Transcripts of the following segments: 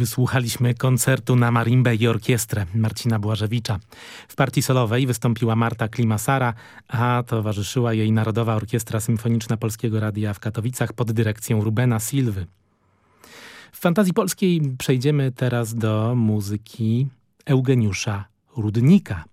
wysłuchaliśmy koncertu na marimbę i orkiestrę Marcina Błażewicza. W partii solowej wystąpiła Marta Klimasara, a towarzyszyła jej Narodowa Orkiestra Symfoniczna Polskiego Radia w Katowicach pod dyrekcją Rubena Silwy. W fantazji polskiej przejdziemy teraz do muzyki Eugeniusza Rudnika.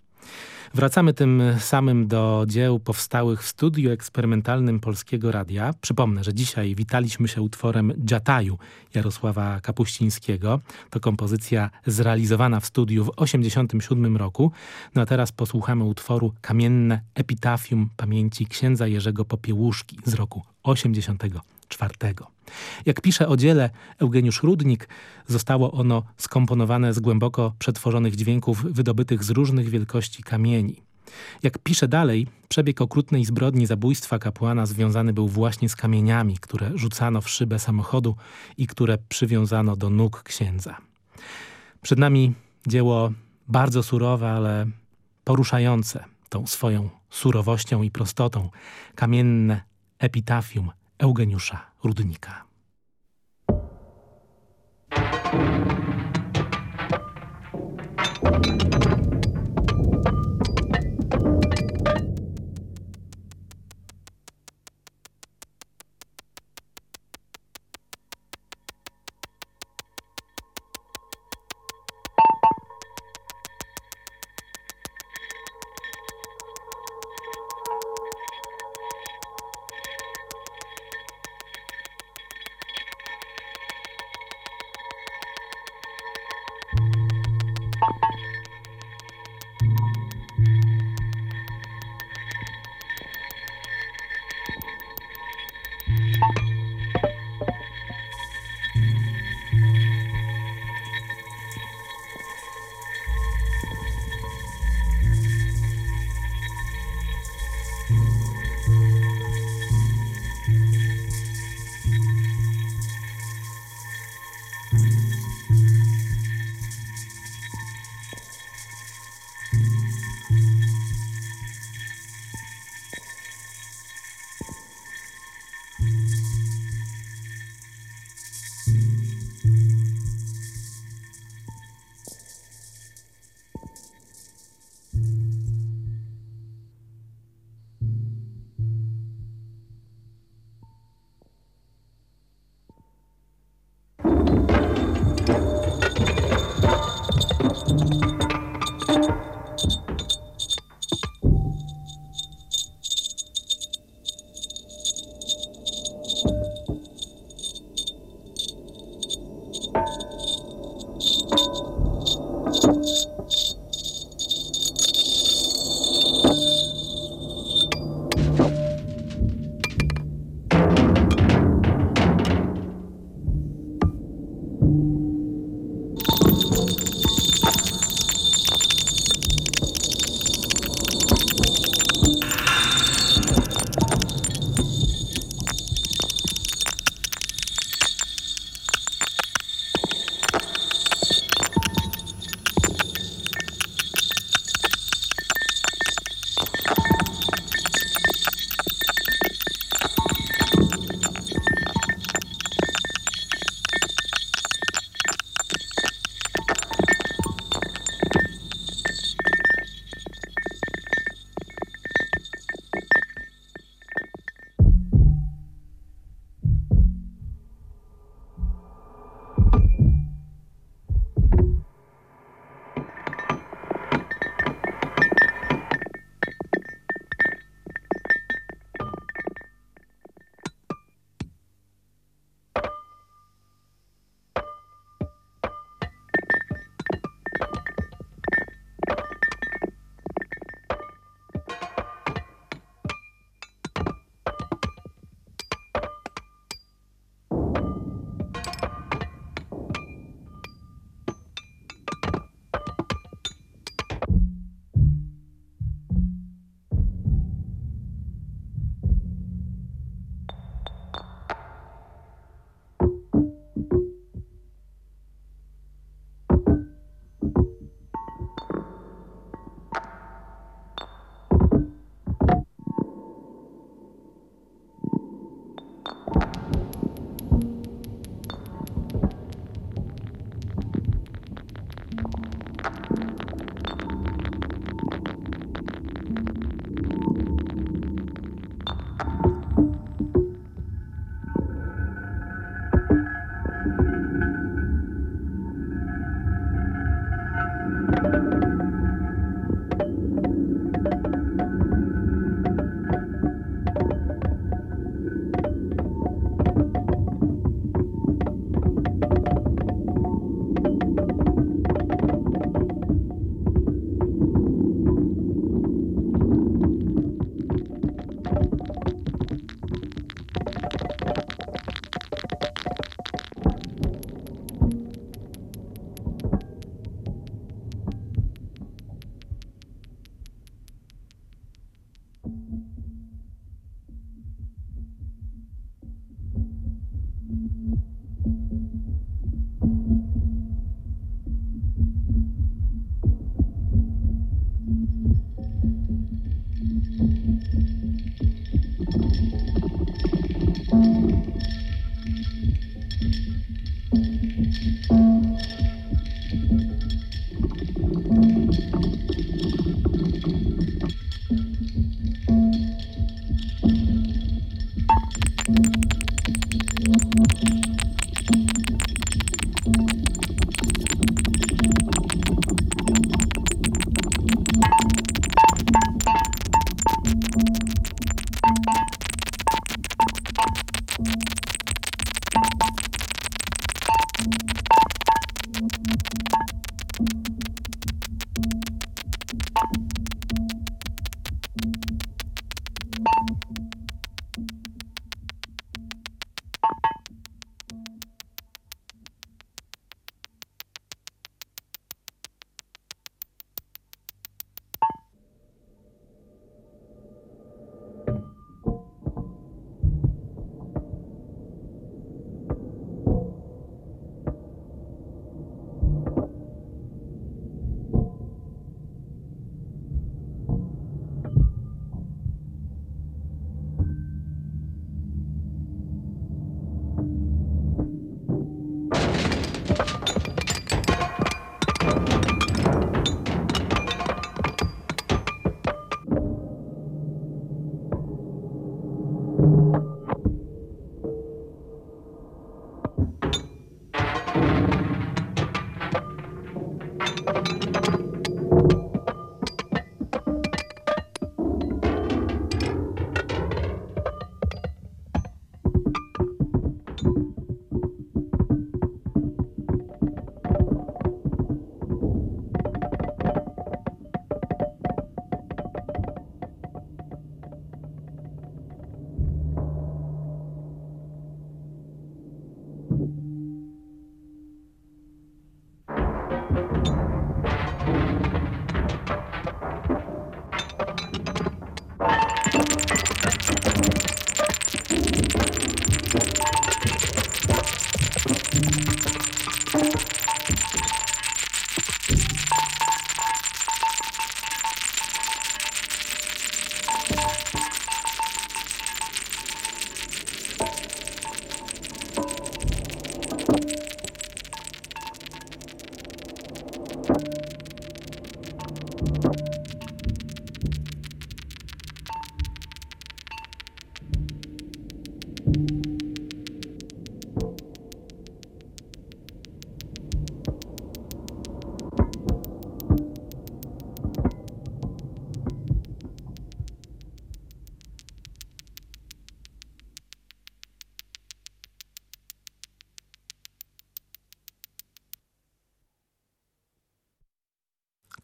Wracamy tym samym do dzieł powstałych w studiu eksperymentalnym Polskiego Radia. Przypomnę, że dzisiaj witaliśmy się utworem Dziataju Jarosława Kapuścińskiego. To kompozycja zrealizowana w studiu w 1987 roku. No a teraz posłuchamy utworu Kamienne Epitafium pamięci księdza Jerzego Popiełuszki z roku 80. IV. Jak pisze o dziele Eugeniusz Rudnik, zostało ono skomponowane z głęboko przetworzonych dźwięków wydobytych z różnych wielkości kamieni. Jak pisze dalej, przebieg okrutnej zbrodni zabójstwa kapłana związany był właśnie z kamieniami, które rzucano w szybę samochodu i które przywiązano do nóg księdza. Przed nami dzieło bardzo surowe, ale poruszające tą swoją surowością i prostotą. Kamienne epitafium Eugeniusza Rudnika.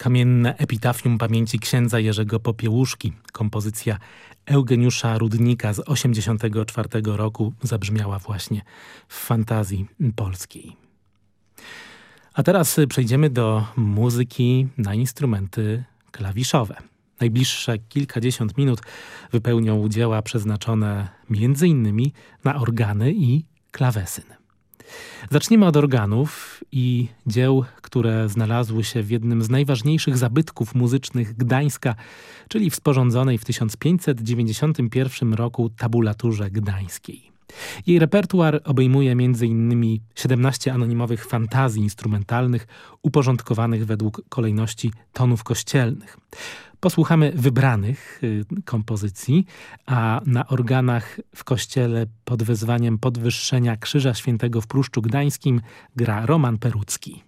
Kamienne epitafium pamięci księdza Jerzego Popiełuszki, kompozycja Eugeniusza Rudnika z 1984 roku zabrzmiała właśnie w fantazji polskiej. A teraz przejdziemy do muzyki na instrumenty klawiszowe. Najbliższe kilkadziesiąt minut wypełnią dzieła przeznaczone m.in. na organy i klawesyn. Zacznijmy od organów i dzieł, które znalazły się w jednym z najważniejszych zabytków muzycznych Gdańska, czyli w sporządzonej w 1591 roku tabulaturze gdańskiej. Jej repertuar obejmuje m.in. 17 anonimowych fantazji instrumentalnych uporządkowanych według kolejności tonów kościelnych. Posłuchamy wybranych y, kompozycji, a na organach w kościele pod wezwaniem podwyższenia Krzyża Świętego w Pruszczu Gdańskim gra Roman Perucki.